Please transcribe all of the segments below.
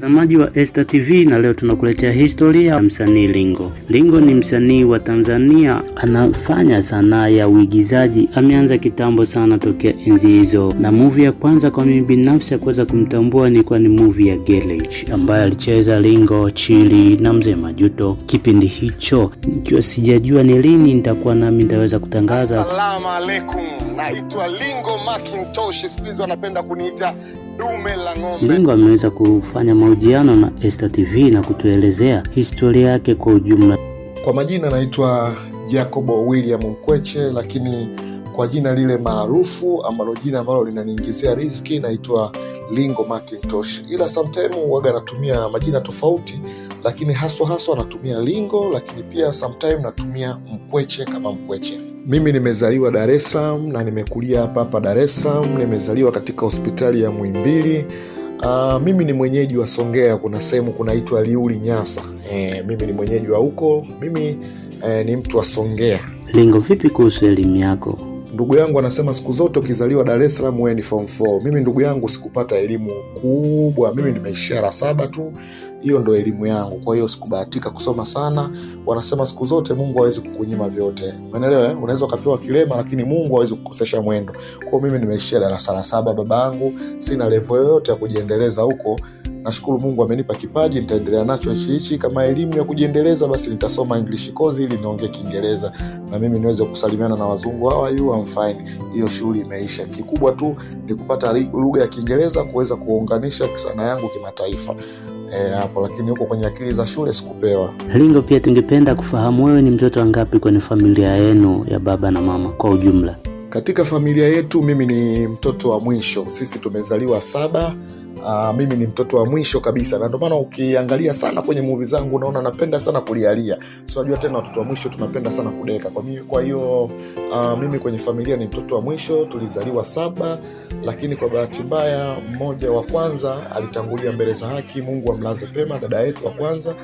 Mtazamaji wa Esta TV na leo tunakuletea historia ya msanii Lingo. Lingo ni msanii wa Tanzania, anafanya sanaa ya uigizaji. Ameanza kitambo sana tokea enzi hizo, na movie ya kwanza kwa mimi binafsi ya kuweza kumtambua ilikuwa ni movie ya Garage ambayo alicheza Lingo, Chili na Mzee Majuto. Kipindi hicho nikiwa sijajua ni lini nitakuwa nami nitaweza kutangaza Assalamu alaikum, naitwa Lingo Macintosh, siku hizi wanapenda kuniita Lingo ameweza kufanya mahojiano na Esta TV na kutuelezea historia yake kwa ujumla. Kwa majina naitwa Jacobo William Mkweche, lakini kwa jina lile maarufu ambalo jina ambalo linaniingizia riziki naitwa Lingo Macintosh, ila samtaimu waga natumia majina tofauti, lakini haswa haswa natumia Lingo, lakini pia samtime natumia Mkweche kama Mkweche. Mimi nimezaliwa Dar es Salaam na nimekulia hapa hapa Dar es Salaam. Nimezaliwa katika hospitali ya mwimbili Uh, mimi ni mwenyeji wa Songea, kuna sehemu kunaitwa Liuli Nyasa. E, mimi ni mwenyeji wa huko. Mimi e, ni mtu wa Songea. Lingo, vipi kuhusu elimu yako? Ndugu yangu anasema siku zote ukizaliwa Dar es Salaam ni form 4. Mimi ndugu yangu sikupata elimu kubwa, mimi nimeishia la saba tu, hiyo ndo elimu yangu. Kwa hiyo sikubahatika kusoma sana. Wanasema siku zote Mungu awezi kukunyima vyote, umeelewa? eh? Unaweza ukapewa kilema, lakini Mungu awezi kukosesha mwendo. kwao mimi nimeishia darasa la saba, baba yangu, sina levo yoyote ya kujiendeleza huko. Nashukuru Mungu amenipa kipaji, nitaendelea nacho hichi hichi. Kama elimu ya kujiendeleza, basi nitasoma English course ili niongee Kiingereza na mimi niweze kusalimiana na wazungu. How are you? I'm fine. Hiyo shughuli imeisha. Kikubwa tu ni kupata lugha ya Kiingereza kuweza kuunganisha sanaa yangu kimataifa hapo e, lakini huko kwenye akili za shule sikupewa. Lingo, pia tungependa kufahamu wewe ni mtoto wangapi kwenye familia yenu ya baba na mama kwa ujumla? Katika familia yetu mimi ni mtoto wa mwisho, sisi tumezaliwa saba. Uh, mimi ni mtoto wa mwisho kabisa, na ndomaana ukiangalia sana kwenye muvi zangu unaona napenda sana kulialia. So unajua tena watoto wa mwisho tunapenda sana kudeka. Kwa mimi, kwa hiyo uh, mimi kwenye familia ni mtoto wa mwisho, tulizaliwa saba, lakini kwa bahati mbaya mmoja wa kwanza alitangulia mbele za haki. Mungu amlaze pema, dada yetu wa kwanza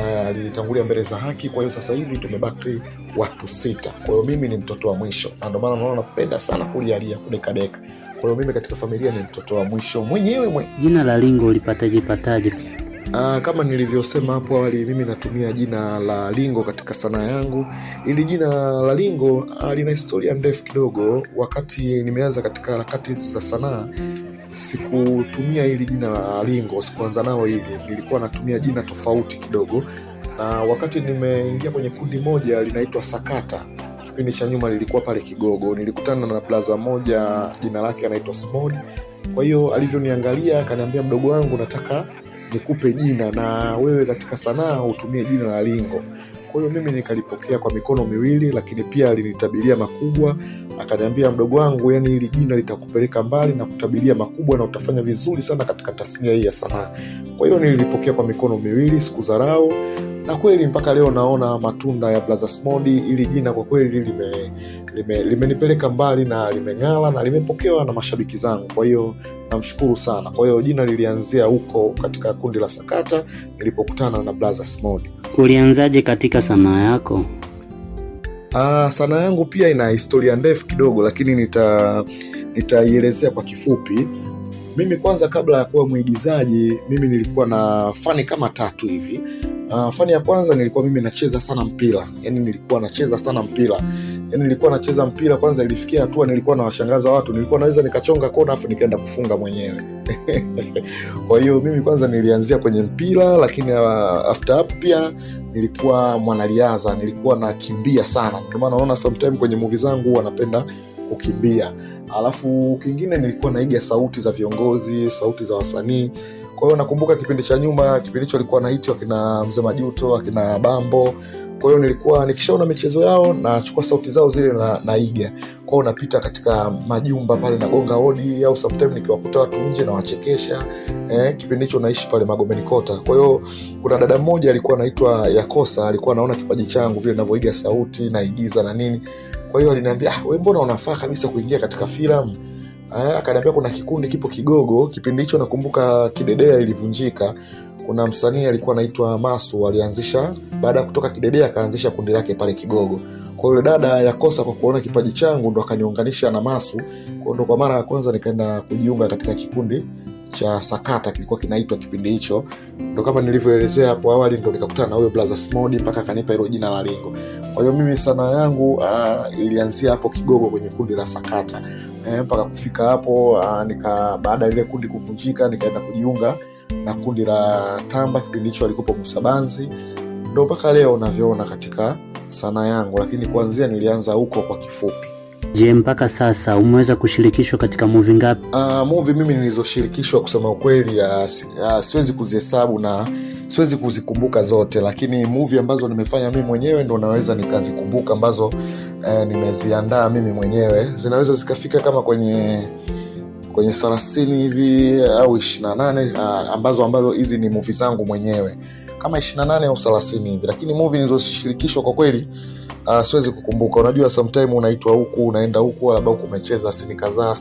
uh, alitangulia mbele za haki. Kwa hiyo sasa hivi tumebaki watu sita. Kwa hiyo mimi ni mtoto wa mwisho, na ndomaana unaona napenda sana kulialia, kudekadeka. Kwa hiyo mimi katika familia ni mtoto wa mwisho mwenyewe mwe. Jina la Lingo ulipataje pataje? Aa, kama nilivyosema hapo awali, mimi natumia jina la Lingo katika sanaa yangu. Ili jina la Lingo ah, lina historia ndefu kidogo. Wakati nimeanza katika harakati hizi za sanaa, sikutumia hili jina la Lingo, sikuanza nalo hili, nilikuwa natumia jina tofauti kidogo, na wakati nimeingia kwenye kundi moja linaitwa Sakata kipindi cha nyuma lilikuwa pale Kigogo, nilikutana na plaza moja jina lake anaitwa Small. Kwa hiyo alivyoniangalia akaniambia, mdogo wangu, nataka nikupe jina na wewe katika sanaa utumie jina la Lingo. Kwa hiyo mimi nikalipokea kwa mikono miwili, lakini pia alinitabiria makubwa. Akaniambia, mdogo wangu, yani hili jina litakupeleka mbali na kutabiria makubwa na utafanya vizuri sana katika tasnia hii ya sanaa. Kwa hiyo nilipokea kwa mikono miwili, siku sikudharau na kweli mpaka leo naona matunda ya Brother. Ili jina kwa kweli lime lime- limenipeleka mbali na limeng'ala na limepokewa na mashabiki zangu, kwa hiyo namshukuru sana. Kwa hiyo jina lilianzia huko katika kundi la Sakata nilipokutana na blaza. Ulianzaje katika sanaa yako? Ah, sanaa yangu pia ina historia ndefu kidogo, lakini nita nitaielezea kwa kifupi. Mimi kwanza, kabla ya kuwa mwigizaji, mimi nilikuwa na fani kama tatu hivi. Uh, fani ya kwanza nilikuwa mimi nacheza sana mpira, yani nilikuwa nacheza sana mpira, yani nilikuwa nacheza mpira. Kwanza ilifikia hatua nilikuwa nawashangaza watu, nilikuwa naweza nikachonga kona afu nikaenda kufunga mwenyewe kwa hiyo mimi kwanza nilianzia kwenye mpira, lakini uh, after hapo pia nilikuwa mwanariadha, nilikuwa nakimbia sana. Ndio maana unaona sometime kwenye movie zangu huwa napenda kukimbia. Alafu kingine nilikuwa naiga sauti za viongozi, sauti za wasanii. Kwa hiyo nakumbuka kipindi cha nyuma, kipindi hicho alikuwa naiti wakina Mzee Majuto, akina Bambo. Kwa hiyo nilikuwa nikishaona michezo yao nachukua sauti zao zile na naiga. Kwa hiyo napita katika majumba pale nagonga hodi, au sometime nikiwakuta watu nje nawachekesha. Eh, kipindi hicho naishi pale Magomeni Kota. Kwa hiyo kuna dada mmoja alikuwa anaitwa Yakosa, alikuwa anaona kipaji changu vile ninavyoiga sauti, naigiza na nini. Kwa hiyo aliniambia, ah, wewe mbona unafaa kabisa kuingia katika filamu akaniambia kuna kikundi kipo Kigogo. Kipindi hicho nakumbuka Kidedea ilivunjika. Kuna msanii alikuwa anaitwa Masu alianzisha, baada ya kutoka Kidedea akaanzisha kundi lake pale Kigogo. Kwa yule dada Yakosa kwa kuona kipaji changu ndo akaniunganisha na Masu. Ndo kwa mara ya kwanza nikaenda kujiunga katika kikundi cha sakata kilikuwa kinaitwa kipindi hicho. Ndo kama nilivyoelezea hapo awali ndo nikakutana na huyo smodi mpaka akanipa hilo jina la lingo kwa hiyo mimi sanaa yangu uh, ilianzia hapo kigogo kwenye kundi la sakata. E, mpaka kufika hapo uh, nika baada ya ile kundi kuvunjika nikaenda kujiunga na kundi la tamba kipindi hicho alikupo musabanzi. Ndo mpaka leo unavyoona katika sanaa yangu lakini kuanzia nilianza huko kwa kifupi Je, mpaka sasa umeweza kushirikishwa katika movie ngapi? Uh, movie mimi nilizoshirikishwa kusema ukweli uh, uh, siwezi kuzihesabu na siwezi kuzikumbuka zote lakini movie ambazo nimefanya mimi mwenyewe ndo naweza nikazikumbuka ambazo uh, nimeziandaa mimi mwenyewe zinaweza zikafika kama kwenye kwenye thelathini hivi au ishiri na nane ambazo ambazo hizi ni movie zangu mwenyewe kama ishiri na nane au thelathini hivi lakini movie nilizoshirikishwa kwa kweli uh, siwezi kukumbuka. Unajua sometime unaitwa huku unaenda huku labda huku umecheza sini kadhaa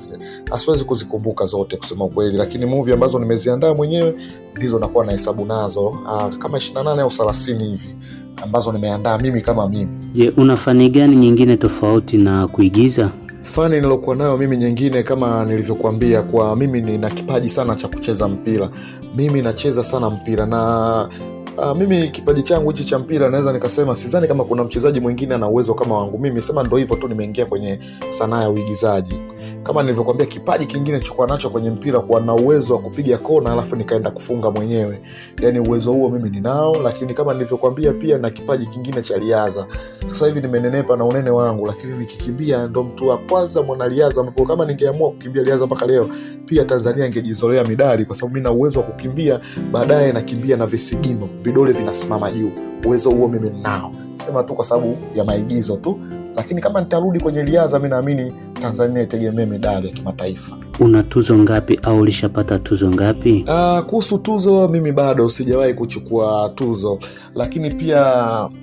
siwezi kuzikumbuka zote kusema ukweli lakini muvi ambazo nimeziandaa mwenyewe ndizo nakuwa na hesabu nazo. Uh, kama ishiri na nane au thelathini hivi ambazo nimeandaa mimi kama mimi. Je, una fani gani nyingine tofauti na kuigiza? fani nilokuwa nayo mimi nyingine kama nilivyokuambia kwa mimi nina kipaji sana cha kucheza mpira. Mimi nacheza sana mpira na Uh, mimi kipaji changu hichi cha mpira naweza nikasema sidhani kama kuna mchezaji mwingine ana uwezo kama wangu. Mimi sema ndo hivyo tu nimeingia kwenye sanaa ya uigizaji kama nilivyokwambia kipaji kingine chokuwa nacho kwenye mpira kuwa na uwezo wa kupiga kona alafu nikaenda kufunga mwenyewe. Yani uwezo huo mimi ninao lakini kama nilivyokwambia pia na kipaji kingine cha riadha. Sasa hivi nimenenepa na unene wangu lakini nikikimbia ndo mtu wa kwanza mwanariadha. Ambapo kama ningeamua kukimbia riadha mpaka leo pia tanzania ingejizolea midali kwa sababu mi na uwezo wa kukimbia baadaye nakimbia na visigino. Vidole vinasimama juu. Uwezo huo mimi ninao. Sema tu kwa sababu ya maigizo tu lakini kama nitarudi kwenye riadha mi naamini tanzania itegemee medali ya kimataifa. Una tuzo ngapi au ulishapata tuzo ngapi? Uh, kuhusu tuzo mimi bado sijawahi kuchukua tuzo. Lakini pia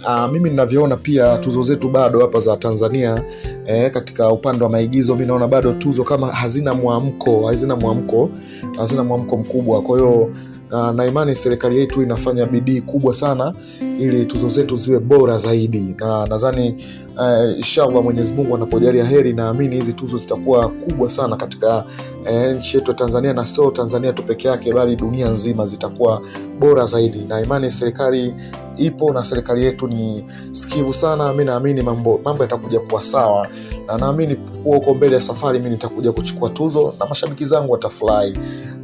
uh, mimi ninavyoona pia tuzo zetu bado hapa za tanzania eh, katika upande wa maigizo mi naona bado tuzo kama hazina mwamko hazina mwamko hazina mwamko mkubwa. Kwa hiyo na, na imani serikali yetu inafanya bidii kubwa sana ili tuzo zetu ziwe bora zaidi. Na nadhani uh, inshallah mwenyezi mungu anapojalia heri naamini hizi tuzo zitakuwa kubwa sana katika uh, nchi yetu ya tanzania na sio tanzania tu peke yake bali dunia nzima zitakuwa bora zaidi. Naimani serikali ipo na serikali yetu ni sikivu sana. Mi naamini mambo, mambo yatakuja kuwa sawa na naamini kuwa huko mbele ya safari mi nitakuja kuchukua tuzo na mashabiki zangu watafurahi.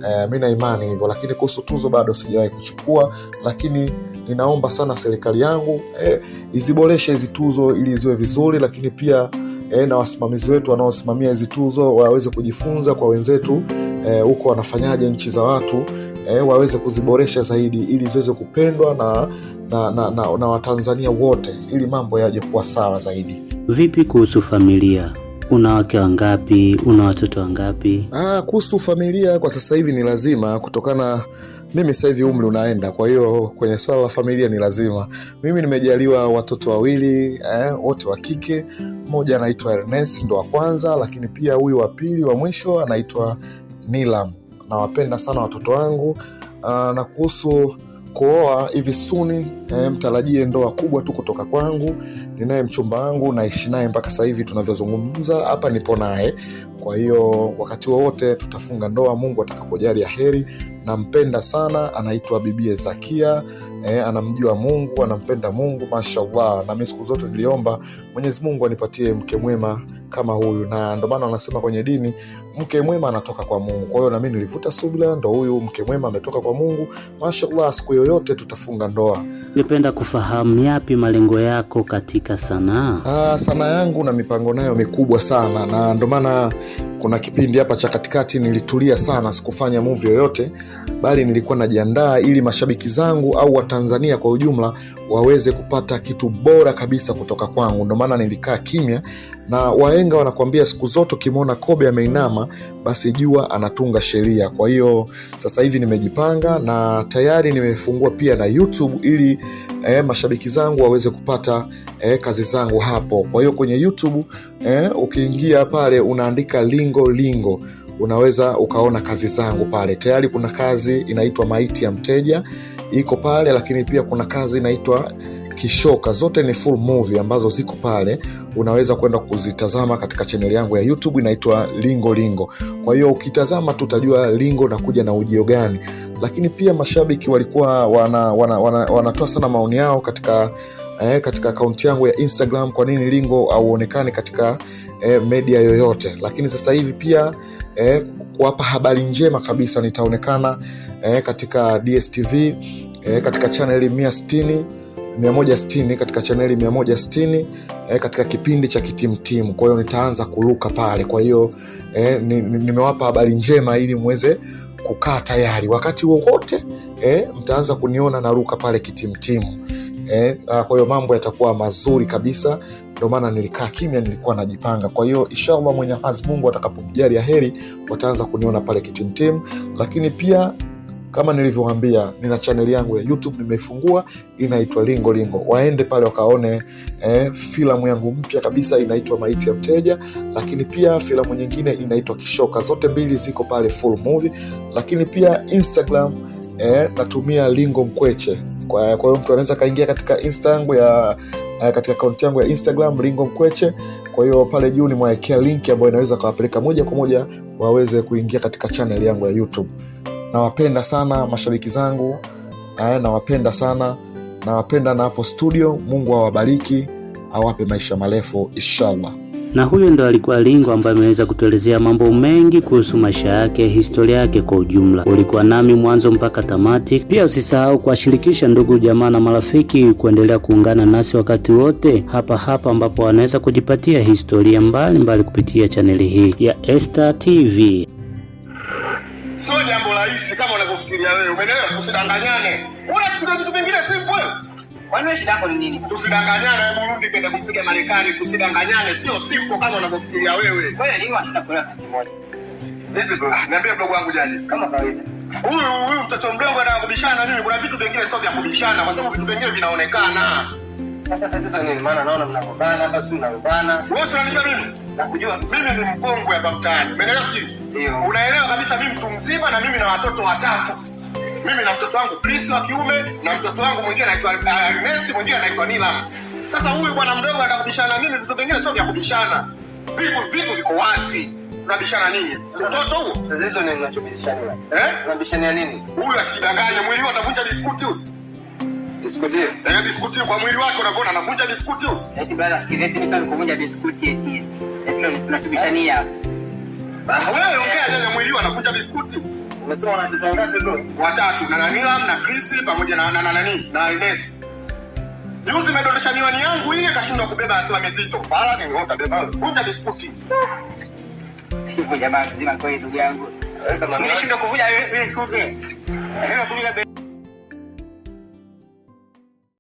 Eh, mi na imani hivyo lakini kuhusu tuzo bado sijawahi kuchukua lakini ninaomba sana serikali yangu eh, iziboreshe hizi tuzo ili ziwe vizuri lakini pia eh, na wasimamizi wetu wanaosimamia hizi tuzo waweze kujifunza kwa wenzetu huko eh, wanafanyaje nchi za watu eh, waweze kuziboresha zaidi ili ziweze kupendwa na, na, na, na, na watanzania wote ili mambo yaje kuwa sawa zaidi Vipi kuhusu familia? Una wake wangapi? Una watoto wangapi? Ah, kuhusu familia kwa sasa hivi ni lazima kutokana mimi sasa hivi umri unaenda kwa hiyo kwenye swala la familia ni lazima mimi nimejaliwa watoto wawili eh, wote wa kike mmoja anaitwa ernest ndo wa kwanza lakini pia huyu wa pili wa mwisho anaitwa nilam nawapenda sana watoto wangu ah, na kuhusu kuoa hivi suni eh, mtarajie ndoa kubwa tu kutoka kwangu. Ninaye mchumba wangu naishi naye mpaka sasa hivi tunavyozungumza hapa nipo naye. Kwa hiyo wakati wowote tutafunga ndoa mungu atakapojalia heri. Nampenda sana anaitwa bibie zakia eh, anamjua mungu anampenda mungu mashallah. Na mi siku zote niliomba mwenyezi mungu anipatie mke mwema kama huyu. Na ndio maana wanasema kwenye dini mke mwema anatoka kwa mungu. Kwa hiyo nami nilivuta subla ndo huyu mke mwema ametoka kwa mungu. Mashallah siku yoyote tutafunga ndoa. Ningependa kufahamu yapi malengo yako katika sanaa? Ah, sanaa yangu na mipango nayo mikubwa sana na ndo maana kuna kipindi hapa cha katikati nilitulia sana sikufanya movie yoyote bali nilikuwa najiandaa ili mashabiki zangu au watanzania kwa ujumla waweze kupata kitu bora kabisa kutoka kwangu. Ndio maana nilikaa kimya na waenga wanakuambia siku zote ukimwona kobe ameinama basi jua anatunga sheria. Kwa hiyo sasa hivi nimejipanga na tayari nimefungua pia na youtube ili eh, mashabiki zangu waweze kupata eh, kazi zangu hapo. Kwa hiyo kwenye youtube eh, ukiingia pale unaandika lingo lingo unaweza ukaona kazi zangu pale. Tayari kuna kazi inaitwa maiti ya mteja iko pale lakini pia kuna kazi inaitwa Kishoka, zote ni full movie ambazo ziko pale, unaweza kwenda kuzitazama katika chaneli yangu ya YouTube inaitwa Lingo Lingo. Kwa hiyo ukitazama tu utajua Lingo nakuja na ujio gani, lakini pia mashabiki walikuwa wana, wana, wana, wanatoa sana maoni yao katika eh, katika akaunti yangu ya Instagram, kwa nini Lingo hauonekani katika eh, media yoyote, lakini sasa hivi pia eh, kuwapa habari njema kabisa nitaonekana eh, katika DSTV eh, katika chaneli 160 160 katika chaneli 160 eh, katika kipindi cha kitimtimu. Kwa hiyo nitaanza kuruka pale. Kwa hiyo eh, ni- ni- nimewapa habari njema ili mweze kukaa tayari. Wakati wowote eh, mtaanza kuniona naruka pale kitimtimu. Eh, ah, kwa hiyo mambo yatakuwa mazuri kabisa. Ndio maana nilikaa kimya nilikuwa najipanga. Kwa hiyo inshallah mwenyezi mungu atakapomjalia heri wataanza kuniona pale kitimtimu. Lakini pia kama nilivyowaambia nina chaneli yangu ya youtube nimeifungua inaitwa lingo lingo. Waende pale wakaone eh, filamu yangu mpya kabisa inaitwa maiti ya mteja lakini pia filamu nyingine inaitwa kishoka. Zote mbili ziko pale full movie lakini pia instagram eh, natumia lingo mkweche. Kwa kwa hiyo mtu anaweza akaingia katika insta yangu ya eh, katika akaunti yangu ya instagram lingo mkweche. Kwa hiyo pale juu nimewawekea linki ambayo inaweza kawapeleka moja kwa moja waweze kuingia katika chaneli yangu ya youtube nawapenda sana mashabiki zangu eh, nawapenda sana nawapenda na hapo studio mungu awabariki awape maisha marefu inshallah Na huyo ndo alikuwa Lingo ambaye ameweza kutuelezea mambo mengi kuhusu maisha yake, historia yake kwa ujumla. Ulikuwa nami mwanzo mpaka tamati. Pia usisahau kuwashirikisha ndugu jamaa na marafiki kuendelea kuungana nasi wakati wote hapa hapa, ambapo wanaweza kujipatia historia mbalimbali mbali kupitia chaneli hii ya Esta TV. Sio jambo rahisi kama unavyofikiria wewe umeelewa tusidanganyane unachukulia vitu vingine simple Kwani shida yako ni nini? tusidanganyane burundi kwenda kumpiga marekani tusidanganyane sio simple kama unavyofikiria wewe Wewe lini wa shida kitu kimoja? Vipi bro? Ah, niambie mdogo wangu jaji Kama kawaida. huyu huyu mtoto mdogo anakubishana kubishana na mimi kuna vitu vingine sio vya kubishana kwa sababu vitu vingine vinaonekana Sasa tatizo nini? Maana naona mnagombana hapa, si mnagombana. wewe unanijua mimi Nakujua mimi ni mkongwe hapa mtaani umeelewa sijui Ndio. unaelewa kabisa mimi mtu mzima na mimi na watoto watatu mimi na mtoto wangu Chris wa kiume na mtoto wangu mwingine anaitwa Agnes mwingine anaitwa Nila. sasa huyu bwana mdogo anataka kubishana na mimi vitu vingine sio vya kubishana vitu vitu viko wazi tunabishana nini mtoto huo Tatizo ni mnachobishana. eh Tunabishania nini? huyu asijidanganye mwili wake atavunja biskuti huyu Diskutie. eh biskuti kwa mwili wake unavyoona anavunja biskuti Eti brother, sikiliza eti siwezi kuvunja biskuti eti. Eti tunatubishania ah wewe ongea jaja mwili wake anavunja biskuti. Umesema una watoto wangapi bro? watatu na Nilam na Chris pamoja na na na nani na Ines. Juzi imedondosha miwani yangu hii akashindwa kubeba asila mizito. Fala nini wewe utabeba? Vunja biskuti. Hivyo jamaa mzima kweli ndugu yangu. Nimeshindwa kuvunja ile kupe. Ile kuvunja